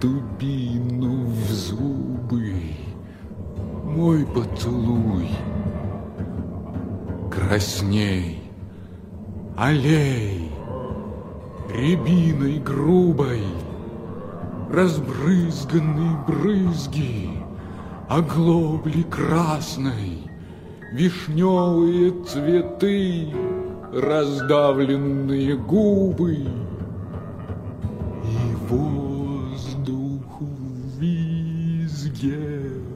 дубину в зубы, мой поцелуй. Красней, аллей, рябиной грубой, Разбрызганные брызги, оглобли красной, Вишневые цветы, раздавленные губы, Yeah.